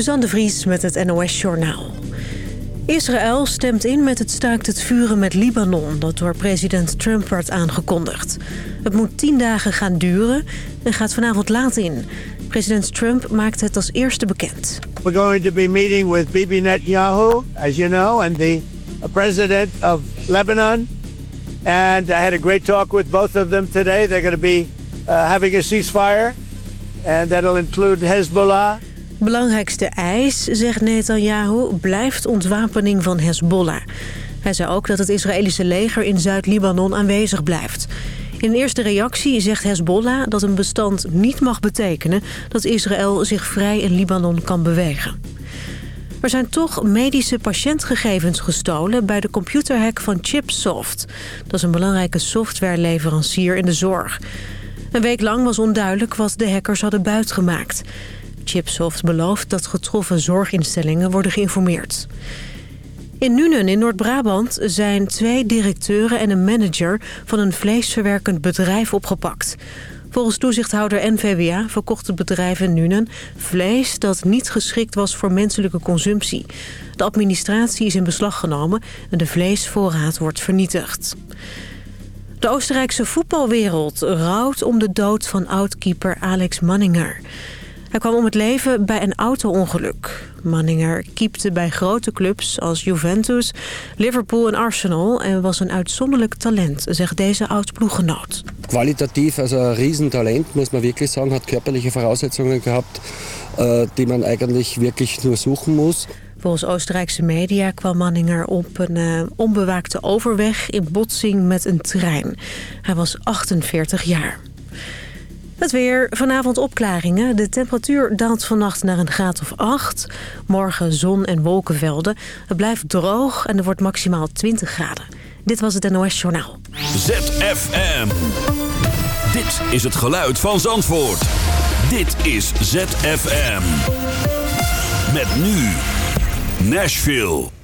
Suzanne de Vries met het NOS Journaal. Israël stemt in met het staakt het vuren met Libanon... dat door president Trump werd aangekondigd. Het moet tien dagen gaan duren en gaat vanavond laat in. President Trump maakt het als eerste bekend. We're going to be meeting with Bibi Netanyahu, as you know... and the president of Lebanon. And I had a great talk with both of them today. They're going to be uh, having a ceasefire... and that'll include Hezbollah... Belangrijkste eis, zegt Netanyahu, blijft ontwapening van Hezbollah. Hij zei ook dat het Israëlische leger in Zuid-Libanon aanwezig blijft. In een eerste reactie zegt Hezbollah dat een bestand niet mag betekenen... dat Israël zich vrij in Libanon kan bewegen. Er zijn toch medische patiëntgegevens gestolen bij de computerhack van Chipsoft. Dat is een belangrijke softwareleverancier in de zorg. Een week lang was onduidelijk wat de hackers hadden buitgemaakt. Chipsoft belooft dat getroffen zorginstellingen worden geïnformeerd. In Nuenen in Noord-Brabant zijn twee directeuren en een manager van een vleesverwerkend bedrijf opgepakt. Volgens toezichthouder NVWA verkocht het bedrijf in Nuenen vlees dat niet geschikt was voor menselijke consumptie. De administratie is in beslag genomen en de vleesvoorraad wordt vernietigd. De Oostenrijkse voetbalwereld rouwt om de dood van oudkeeper Alex Manninger. Hij kwam om het leven bij een auto-ongeluk. Manninger kiepte bij grote clubs als Juventus, Liverpool en Arsenal... en was een uitzonderlijk talent, zegt deze oud-ploeggenoot. Kwalitatief, also een Riesentalent, muss man wirklich sagen. Hat körperliche Voraussetzungen gehabt, äh, die man eigentlich wirklich nur suchen muss. Volgens Oostenrijkse media kwam Manninger op een uh, onbewaakte overweg in botsing met een trein. Hij was 48 jaar. Het weer, vanavond opklaringen. De temperatuur daalt vannacht naar een graad of 8. Morgen zon en wolkenvelden. Het blijft droog en er wordt maximaal 20 graden. Dit was het NOS Journaal. ZFM. Dit is het geluid van Zandvoort. Dit is ZFM. Met nu Nashville.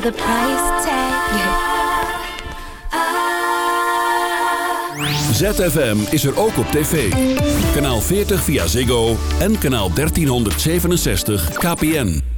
price tag. ZFM is er ook op tv. Kanaal 40 via Ziggo en kanaal 1367 KPN.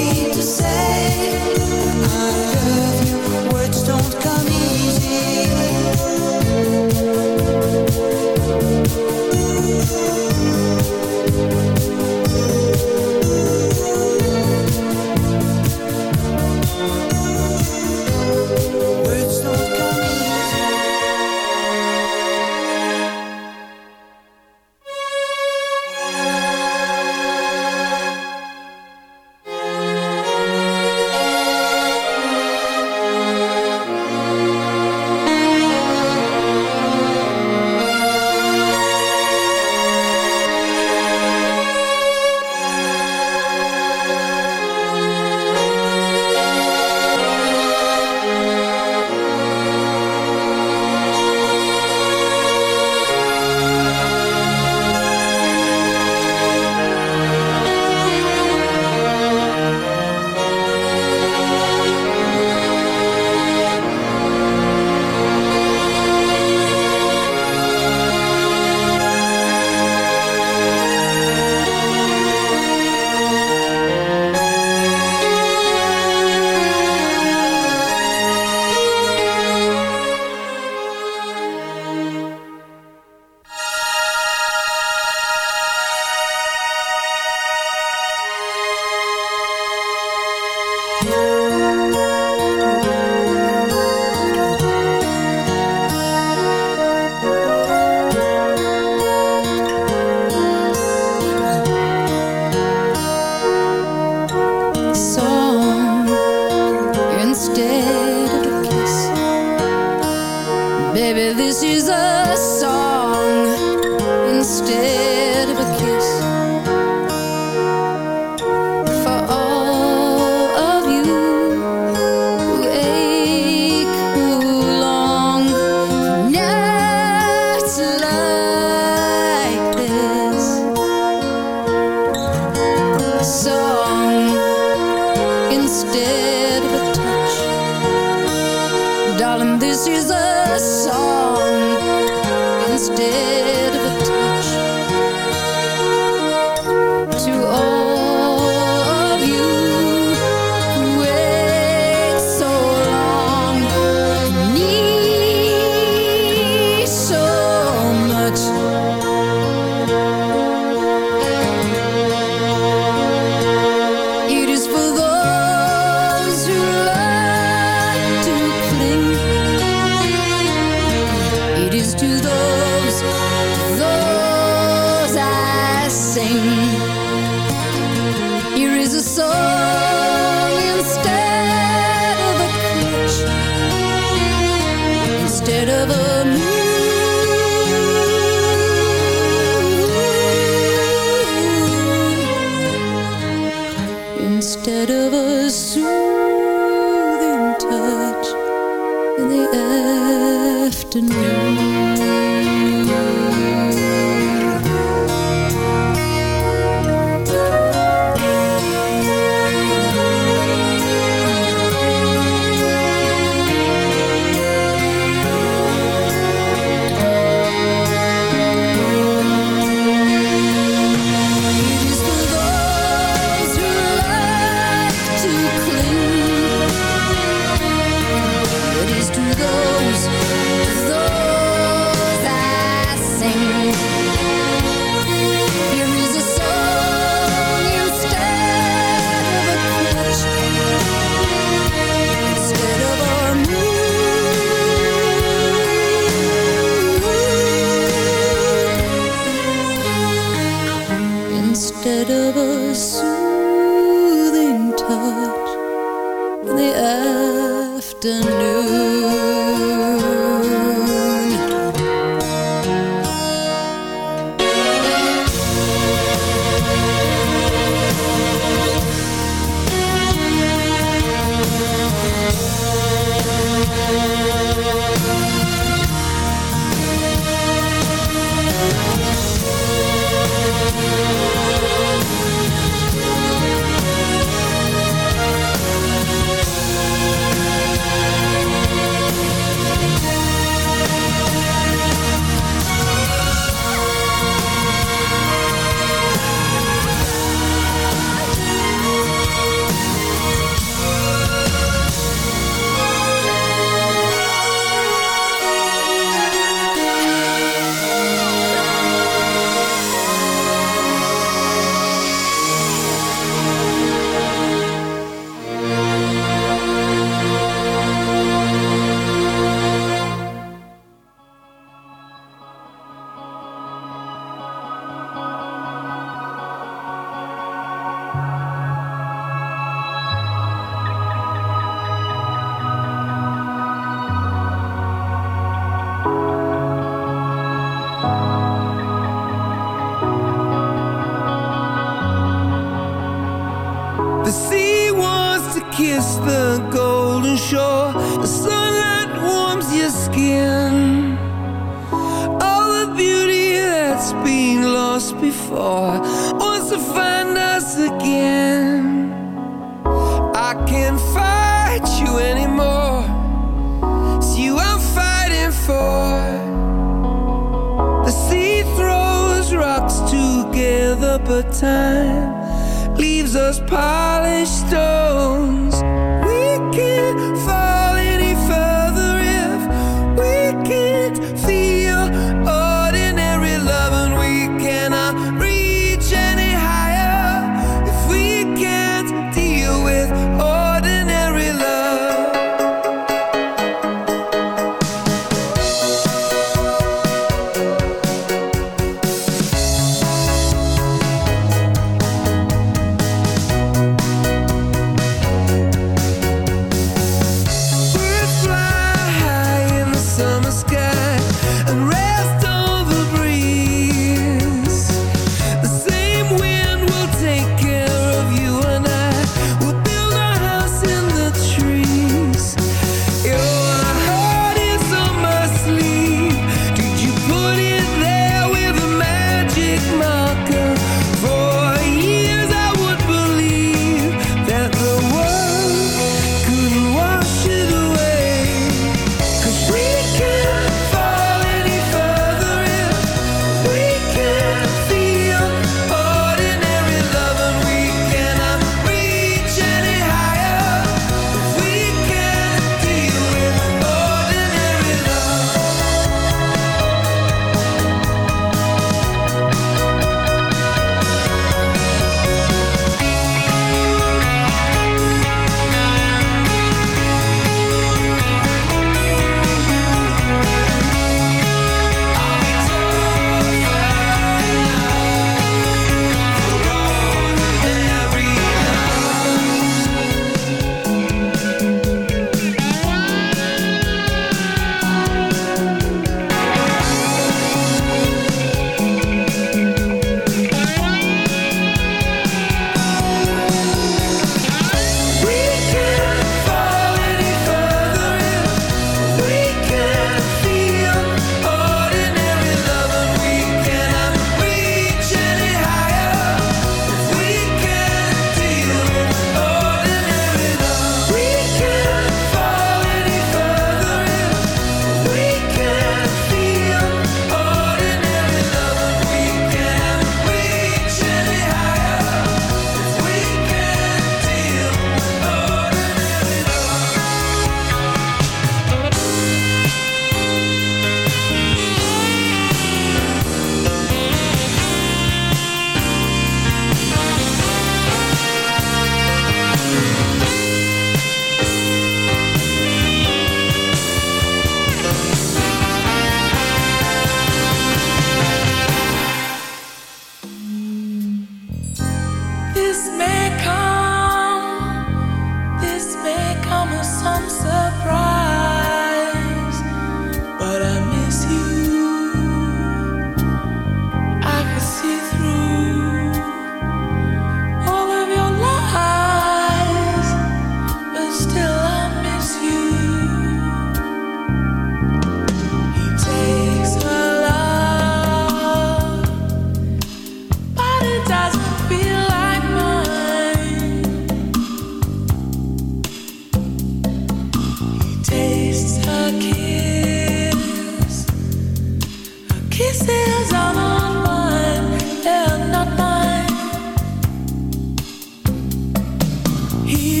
He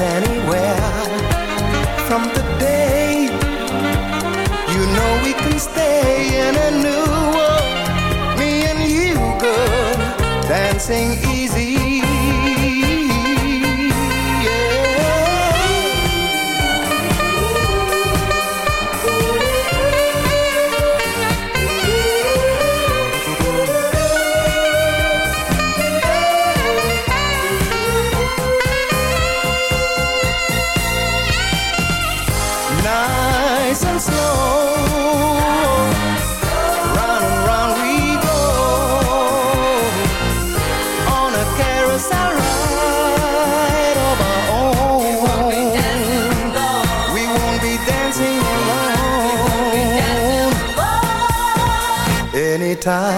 anywhere. From time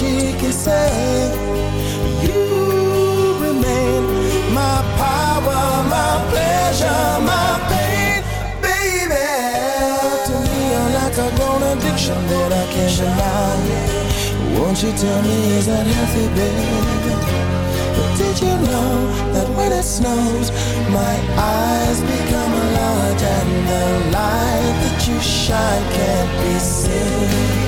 magic and say you remain my power, my pleasure, my pain, baby. To me, you're like a grown addiction that I can't deny. Won't you tell me is that healthy, baby? Did you know that when it snows, my eyes become a large and the light that you shine can't be seen?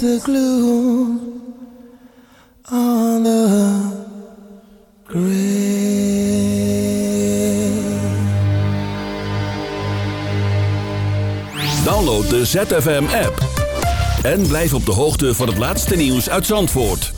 the on the grave. Download de ZFM app en blijf op de hoogte van het laatste nieuws uit Zandvoort.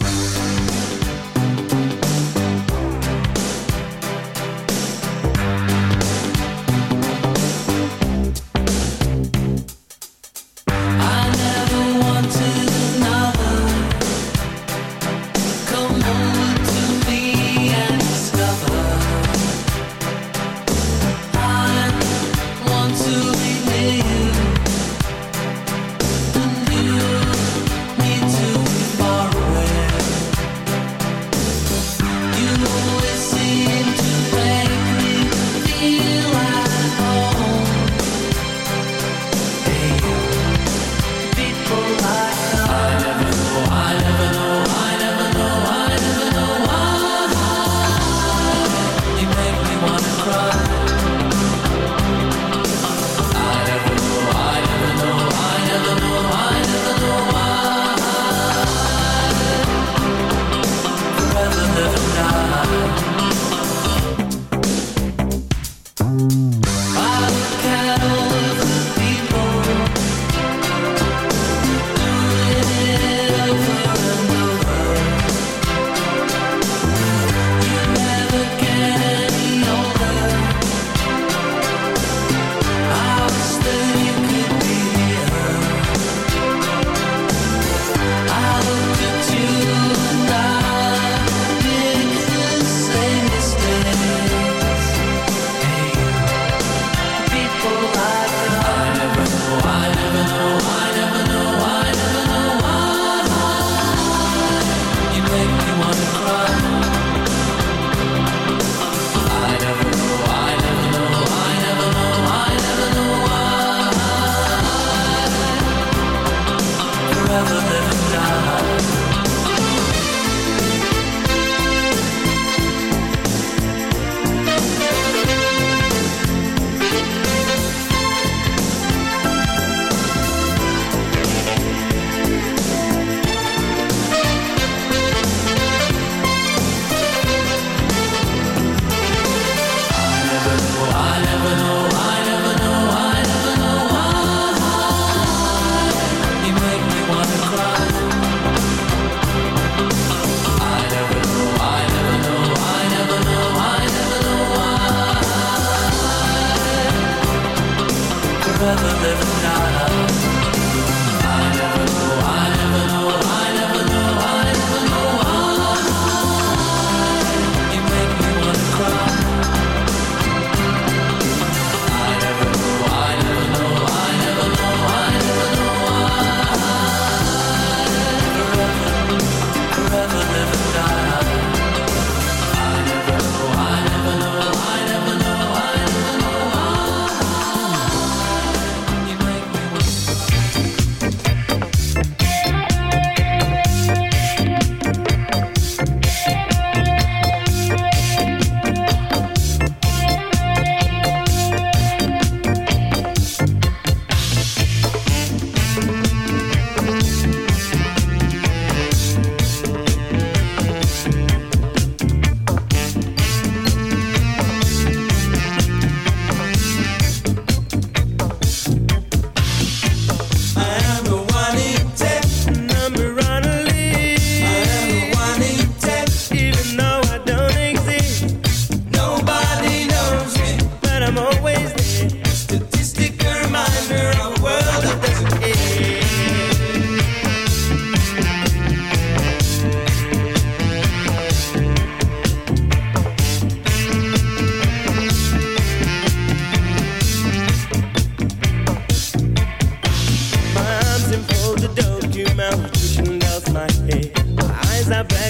never know.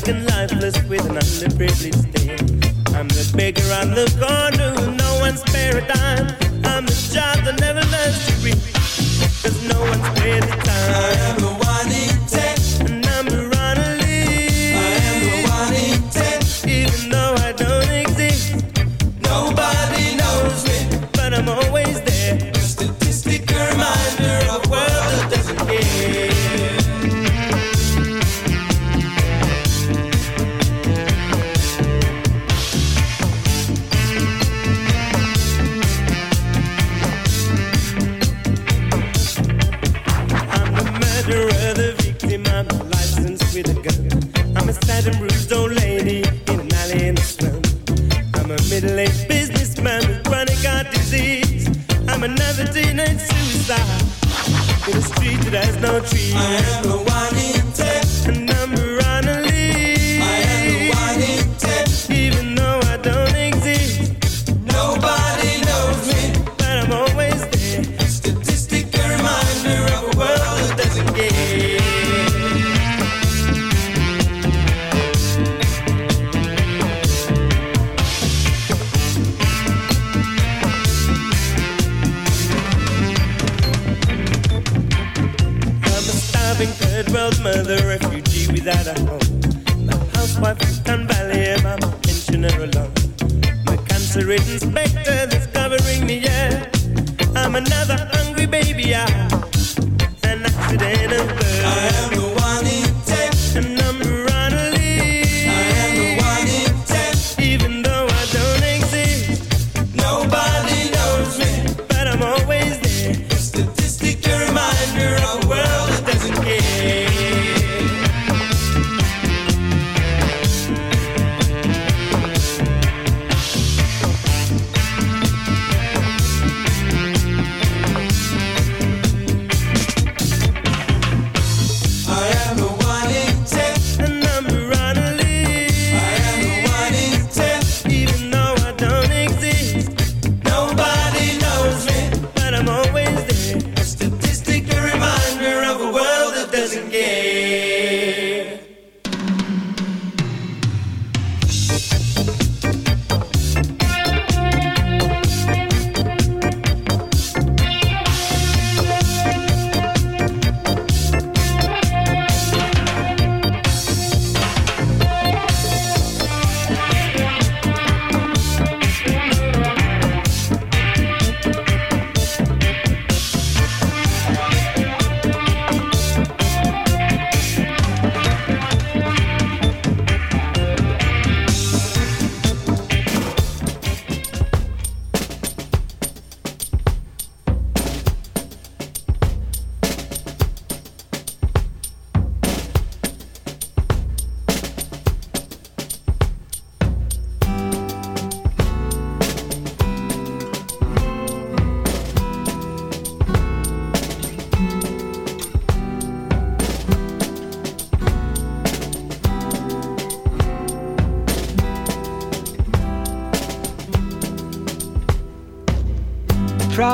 black and lifeless with an underprivileged stain. I'm the beggar on the corner who no one's paradise. I'm the child that never learns to read.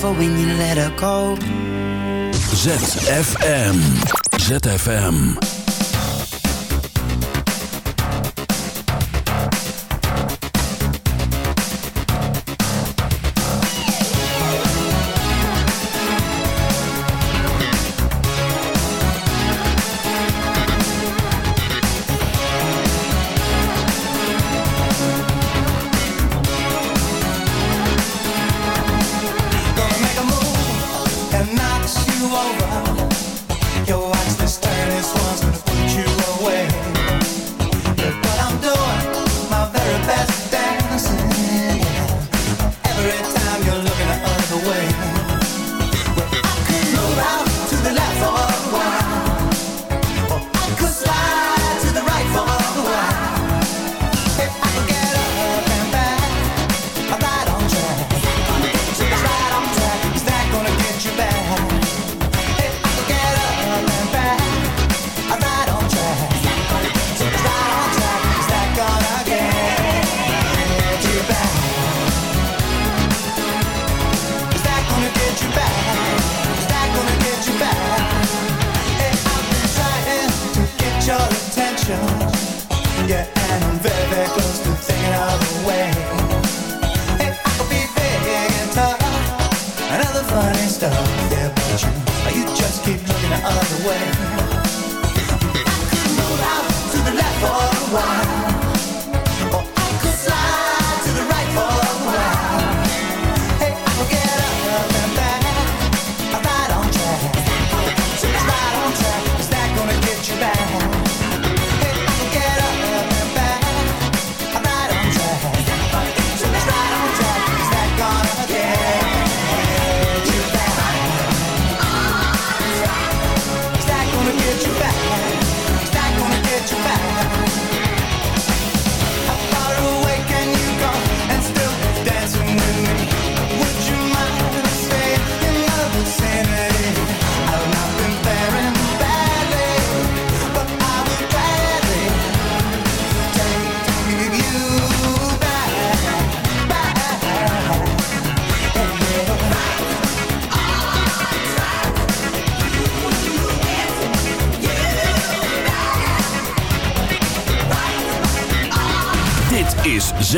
For when you let her go. ZFM. ZFM.